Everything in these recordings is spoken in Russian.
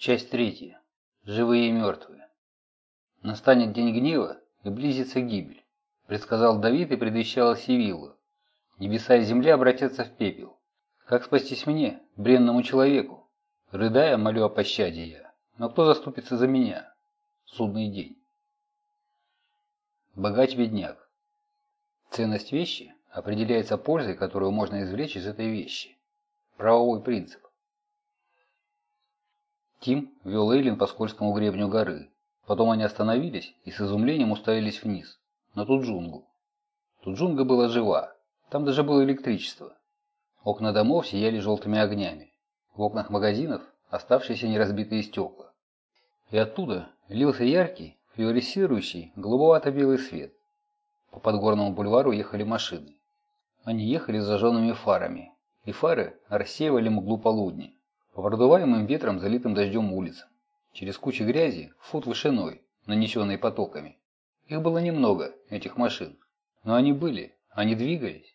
Часть третья. Живые и мертвые. Настанет день гнева, и близится гибель, предсказал Давид и предвещала Сивилла. Небеса и земля обратятся в пепел. Как спастись мне, бренному человеку? Рыдая, молю о пощаде я. Но кто заступится за меня? Судный день. Богач-бедняк. Ценность вещи определяется пользой, которую можно извлечь из этой вещи. Правовой принцип. Тим вел Эйлин по скользкому гребню горы. Потом они остановились и с изумлением уставились вниз, на Туджунгу. Туджунга была жива, там даже было электричество. Окна домов сияли желтыми огнями. В окнах магазинов оставшиеся неразбитые стекла. И оттуда лился яркий, флуоресцирующий, голубовато-белый свет. По подгорному бульвару ехали машины. Они ехали с зажженными фарами, и фары рассеивали мглу полудня по продуваемым ветром, залитым дождем улицам, через кучи грязи, фут вышиной, нанесенной потоками. Их было немного, этих машин, но они были, они двигались.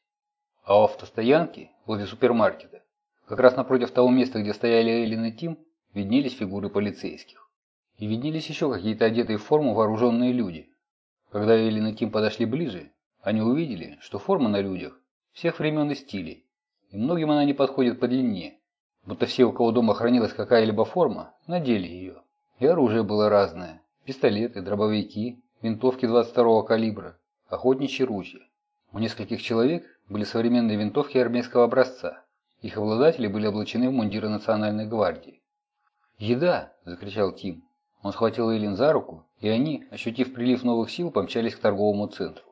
А у автостоянки, возле супермаркета, как раз напротив того места, где стояли Эйлин и Тим, виднелись фигуры полицейских. И виднелись еще какие-то одетые в форму вооруженные люди. Когда Эйлин и Тим подошли ближе, они увидели, что форма на людях всех времен и стилей, и многим она не подходит по длине, будто все, у кого дома хранилась какая-либо форма, надели ее. И оружие было разное. Пистолеты, дробовики, винтовки 22-го калибра, охотничьи ружья. У нескольких человек были современные винтовки армейского образца. Их обладатели были облачены в мундиры Национальной гвардии. «Еда!» – закричал Тим. Он схватил Эйлин за руку, и они, ощутив прилив новых сил, помчались к торговому центру.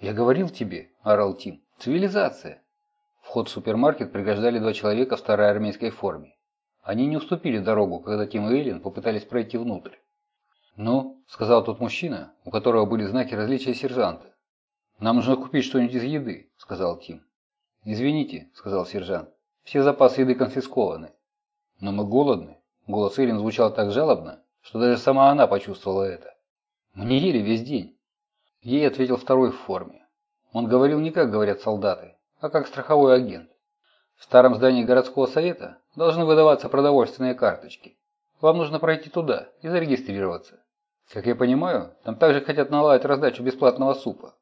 «Я говорил тебе!» – орал Тим. «Цивилизация!» Вход в супермаркет преграждали два человека в старой армейской форме. Они не уступили дорогу, когда Тим и Эйлин попытались пройти внутрь. «Ну», — сказал тот мужчина, у которого были знаки различия сержанта. «Нам нужно купить что-нибудь из еды», — сказал Тим. «Извините», — сказал сержант, — «все запасы еды конфискованы». «Но мы голодны». Голос Эйлин звучал так жалобно, что даже сама она почувствовала это. «Мы не ели весь день». Ей ответил второй в форме. Он говорил не как говорят солдаты, а как страховой агент. В старом здании городского совета должны выдаваться продовольственные карточки. Вам нужно пройти туда и зарегистрироваться. Как я понимаю, там также хотят наладить раздачу бесплатного супа.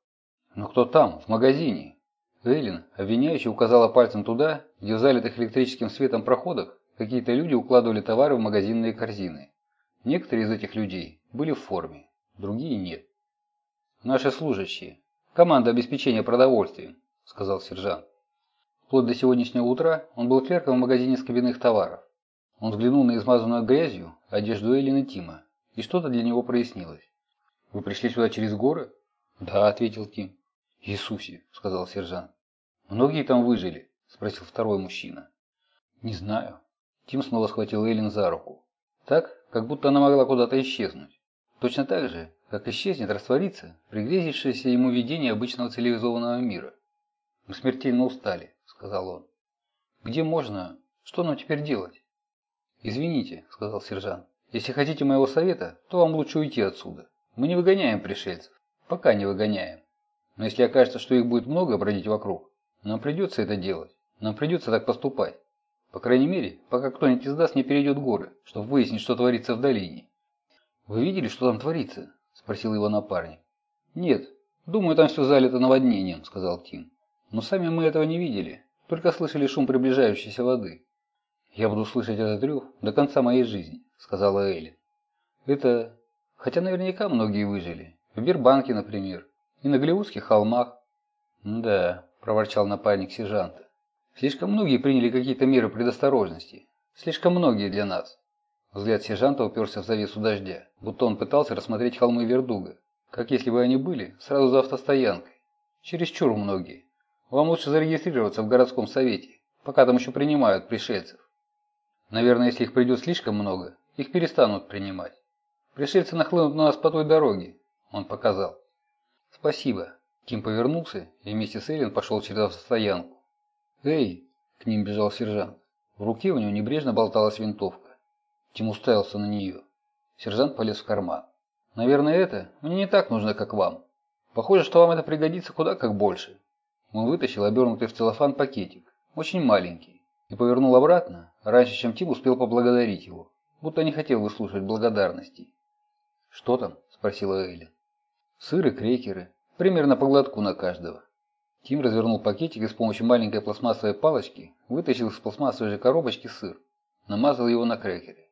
Но кто там, в магазине? Эйлин, обвиняющий, указала пальцем туда, где в залитых электрическим светом проходах какие-то люди укладывали товары в магазинные корзины. Некоторые из этих людей были в форме, другие нет. Наши служащие. Команда обеспечения продовольствием. – сказал сержант. Вплоть до сегодняшнего утра он был клерком в магазине скобяных товаров. Он взглянул на измазанную грязью одежду Эллин и Тима, и что-то для него прояснилось. «Вы пришли сюда через горы?» «Да», – ответил Тим. «Иисусе», – сказал сержант. «Многие там выжили?» – спросил второй мужчина. «Не знаю». Тим снова схватил Эллин за руку. Так, как будто она могла куда-то исчезнуть. Точно так же, как исчезнет, растворится, пригрезившееся ему видение обычного цивилизованного мира. «Мы смертельно устали», — сказал он. «Где можно? Что нам теперь делать?» «Извините», — сказал сержант. «Если хотите моего совета, то вам лучше уйти отсюда. Мы не выгоняем пришельцев. Пока не выгоняем. Но если окажется, что их будет много бродить вокруг, нам придется это делать. Нам придется так поступать. По крайней мере, пока кто-нибудь из нас не перейдет горы, чтобы выяснить, что творится в долине». «Вы видели, что там творится?» – спросил его напарник. «Нет. Думаю, там все залито наводнением», – сказал Тим. Но сами мы этого не видели, только слышали шум приближающейся воды. «Я буду слышать этот рев до конца моей жизни», — сказала Элли. «Это... Хотя наверняка многие выжили. В Бирбанке, например. И на Голливудских холмах». «Да», — проворчал напарник сержанта. «Слишком многие приняли какие-то меры предосторожности. Слишком многие для нас». Взгляд сержанта уперся в завесу дождя, будто он пытался рассмотреть холмы Вердуга, как если бы они были сразу за автостоянкой. Чересчур многие. Вам лучше зарегистрироваться в городском совете, пока там еще принимают пришельцев. Наверное, если их придет слишком много, их перестанут принимать. Пришельцы нахлынут на нас по той дороге, он показал. Спасибо. Ким повернулся и вместе с Эллен пошел через автостоянку. «Эй!» – к ним бежал сержант. В руке у него небрежно болталась винтовка. Тим уставился на нее. Сержант полез в карман. «Наверное, это мне не так нужно, как вам. Похоже, что вам это пригодится куда как больше. Он вытащил обернутый в целлофан пакетик, очень маленький, и повернул обратно, раньше, чем Тим успел поблагодарить его. будто не хотел выслушивать благодарностей. «Что там?» – спросила Эйлин. «Сыр и крекеры. Примерно по глотку на каждого». Тим развернул пакетик и с помощью маленькой пластмассовой палочки вытащил из пластмассовой же коробочки сыр. Намазал его на крекеры.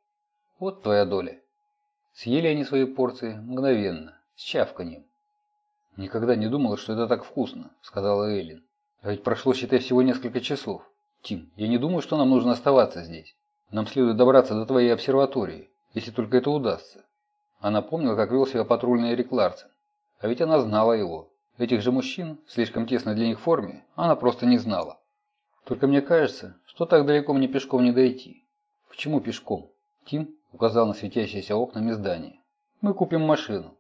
«Вот твоя доля». Съели они свои порции мгновенно, с чавканьем. «Никогда не думала, что это так вкусно», – сказала Эйлин. «А ведь прошло, считай, всего несколько часов. Тим, я не думаю, что нам нужно оставаться здесь. Нам следует добраться до твоей обсерватории, если только это удастся». Она помнила, как вел себя патрульный Эрик Ларсен. А ведь она знала его. Этих же мужчин, слишком тесной для них форме, она просто не знала. Только мне кажется, что так далеко мне пешком не дойти. Почему пешком? Тим указал на светящиеся окнами здания. Мы купим машину.